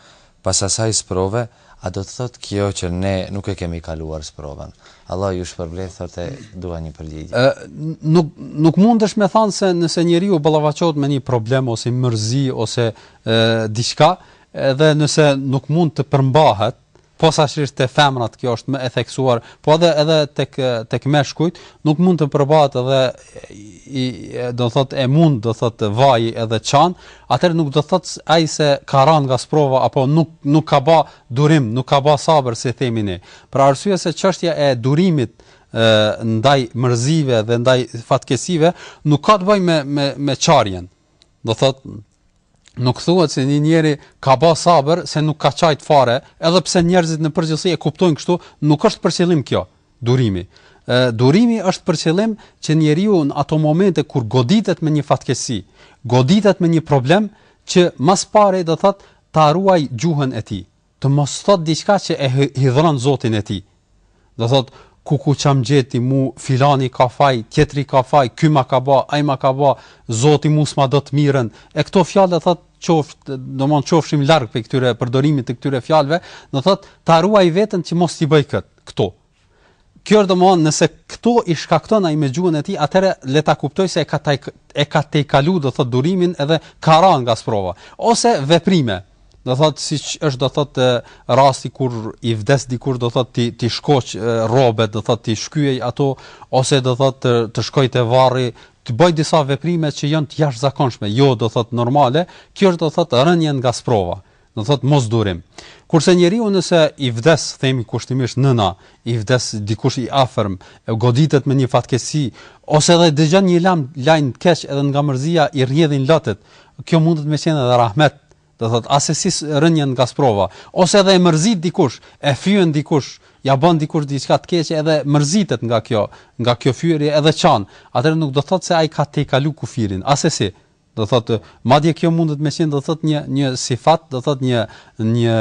[SPEAKER 1] Pas asaj sprove, a do të thotë kjo që ne nuk e kemi kaluar sprovën? Allahu ju shpërbleftë thotë dua një përgjigje.
[SPEAKER 2] Ë nuk nuk mund është me thanë se nëse njeriu ballafaqohet me një problem ose mërzi ose ë diçka edhe nëse nuk mund të përmbahet posaçërisht te femrat kjo është më e theksuar, po edhe edhe tek tek meshkujt, nuk mund të përmbahet edhe i do thot e mund do thot vaji edhe çan, atëherë nuk do të thotë ai se ka ra nga sprova apo nuk nuk ka ba durim, nuk ka ba sabër si i themi ne. Për arsye se çështja e durimit ë ndaj mërzive dhe ndaj fatkeqësive nuk ka të bëjë me me me qarjen. Do thotë nuk thuhet se një njeri ka ba sabër se nuk ka çajt fare, edhe pse njerëzit në përgjithësi e kuptojnë kështu, nuk është për qëllim kjo. Durimi. Durimi është për qëllim që njeriu në ato momente kur goditet me një fatkeqësi, goditet me një problem që më së pari do thotë ta ruaj gjuhën e tij, të mos thotë diçka që e hidhron Zotin e tij. Do thotë ku ku ç'më gjeti mu, filani ka faj, tjetri ka faj, ky ma ka ba, ai ma ka ba, Zoti mu s'ma don të mirën. E këto fjalë do thotë qoftë, domthon qofshim larg prej këtyre përdorimit të këtyre fjalëve, do thotë ta ruaj veten që mos t'i bëj këto. këto. Kjo është domthon nëse këto i shkakton ai me gjuhën e tij, atëherë le ta kuptoj se e ka taj, e ka tejkalu do thot durimin edhe ka ra nga sprova. Ose veprime. Do thot siç është do thot rasti kur i vdes dikur do thot t'i t'i shkoq rrobet, do thot t'i shkyej ato ose do thot të, të shkoj te varri, të bëj disa veprime që janë të jashtëzakonshme, jo do thot normale, kjo është do thot rënie nga sprova. do të thotë mos durim. Kurse njeriu nëse i vdes, themi kushtimisht nëna, i vdes dikush i afërm, goditet me një fatkeqësi ose edhe dëgjon një lam, lajm të keq edhe nga mërzia i rrjedhin lotët, kjo mundet me qenë edhe rahmet, do të thotë assesi rënie nga sprova, ose edhe e mërzit dikush, e fyen dikush, ja bën dikush diçka të keqe edhe mërzitet nga kjo, nga kjo fyerje edhe çan, atëherë nuk do të thotë se ai ka tejkalu kufirin, assesi Do thotë, madje kjo mundet me qenë do thotë një një sifat, do thotë një një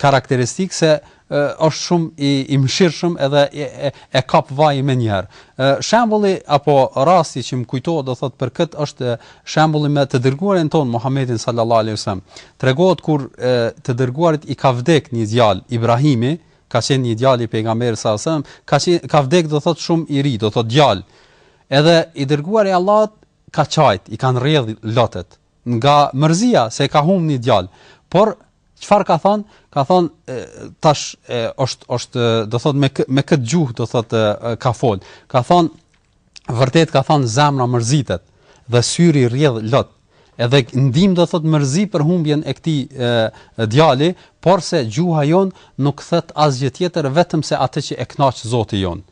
[SPEAKER 2] karakteristikë se është shumë i i mëshirshëm edhe e, e, e kap vaji më njëherë. Shembulli apo rasti që më kujtohet do thotë për këtë është shembulli me të dërguarin tonë Muhammedin sallallahu alaihi wasallam. Tregohet kur e, të dërguarit i ka vdek një djalë Ibrahimi, ka qenë një djalë i pejgamberit sallallahu alaihi wasallam, ka qenë ka vdek do thotë shumë i ri, do thotë djalë. Edhe i dërguari i Allahut ka qajt i kanë rrjedh lotet nga mërzia se e ka humb një djalë por çfarë ka thanë ka thanë tash është është do thot me me kët gjuhë do thot ka fol ka thanë vërtet ka thanë zemra mërzitet dhe syri rrjedh lot edhe ndim do thot mërzi për humbjen e këtij djali porse gjuha jonë nuk thot asgjë tjetër vetëm se atë që e kënaq Zoti jonë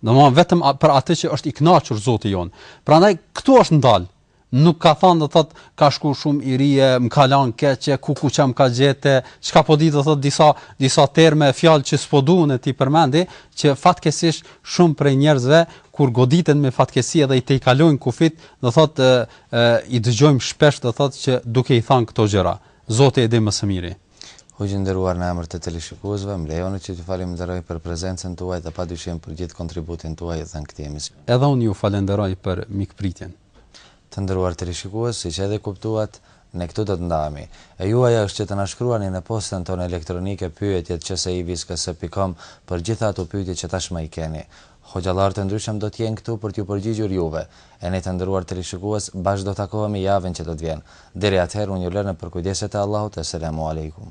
[SPEAKER 2] Domthon vetëm për atë që është i kënaqur Zoti jonë. Prandaj këtu është ndal. Nuk ka thanë do thot ka shku shumë i ri e, më ka lanë keq, kuku ça m'ka gjetë, çka po di do thot disa disa terme fjalë që s'po du unë e t'i përmendi, që fatkeqësisht shumë prej njerëzve kur goditen me fatkeqësi edhe i tejkalojnë kufijtë, do thot e, e, i dëgjojmë shpesh do thot që duke i thënë këto gjëra. Zoti e di më së miri.
[SPEAKER 1] Hoxhë i nderuar në emër të teleshikuesve, më lejoni që t'ju falënderoj për prezencën tuaj dhe padyshim për gjithë kontributin tuaj dhënë këtij emisioni.
[SPEAKER 2] Edhe unë ju falënderoj për mikpritjen.
[SPEAKER 1] Të nderuar teleshikues, siç edhe e kuptuat, ne këtu do të ndahemi. E juaja është që të na shkruani në postën tonë elektronike pyetjetqseivizkc.com për gjitha ato pyetje që tashmë i keni. Hoxhallarë të ndryshëm do të jenë këtu për t'ju përgjigjur juve. E ne të nderuar teleshikues, bashkë do takohemi javën që do të vjen. Deri atëherë unë ju lë në përkujdesje të Allahut, Esselamu Alejkum.